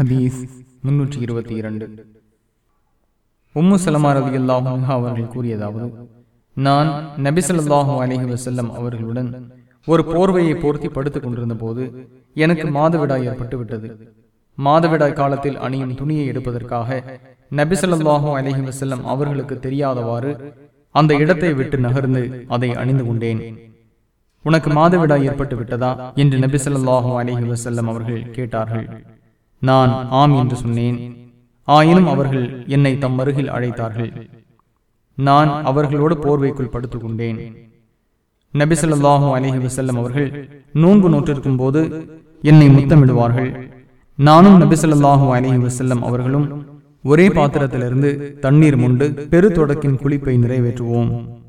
ஹதீஸ் முன்னூற்றி இருபத்தி இரண்டு. உம்மு சலமா ரவி அவர்கள் கூறியதாவது நான் நபிசல்லாஹு அலஹி வசல்லம் அவர்களுடன் ஒரு போர்வையை போர்த்தி படுத்துக் கொண்டிருந்த போது எனக்கு மாதவிடாய் ஏற்பட்டுவிட்டது. மாதவிடாய் காலத்தில் அணியும் துணியை எடுப்பதற்காக நபிசல்லாஹு அலஹி வசல்லம் அவர்களுக்கு தெரியாதவாறு அந்த இடத்தை விட்டு நகர்ந்து அதை அணிந்து கொண்டேன். உனக்கு மாதவிடாய் ஏற்பட்டு விட்டதா என்று நபிசல்லாஹு அலஹி வசல்லம் அவர்கள் கேட்டார்கள். நான் ஆம் என்று சொன்னேன். ஆயினும் அவர்கள் என்னை தம் அருகில் அழைத்தார்கள். நான் அவர்களோடு போர்வைக்குள் படுத்துக் கொண்டேன் நபிசல்லாஹு அலஹி வசல்லம் அவர்கள் நோன்பு நோற்றிருக்கும் போது என்னை முத்தமிடுவார்கள். நானும் நபிசல்லாஹு அலஹி வசல்லம் அவர்களும் ஒரே பாத்திரத்திலிருந்து தண்ணீர் முண்டு பெரு தொடக்கின் குளிப்பை நிறைவேற்றுவோம்.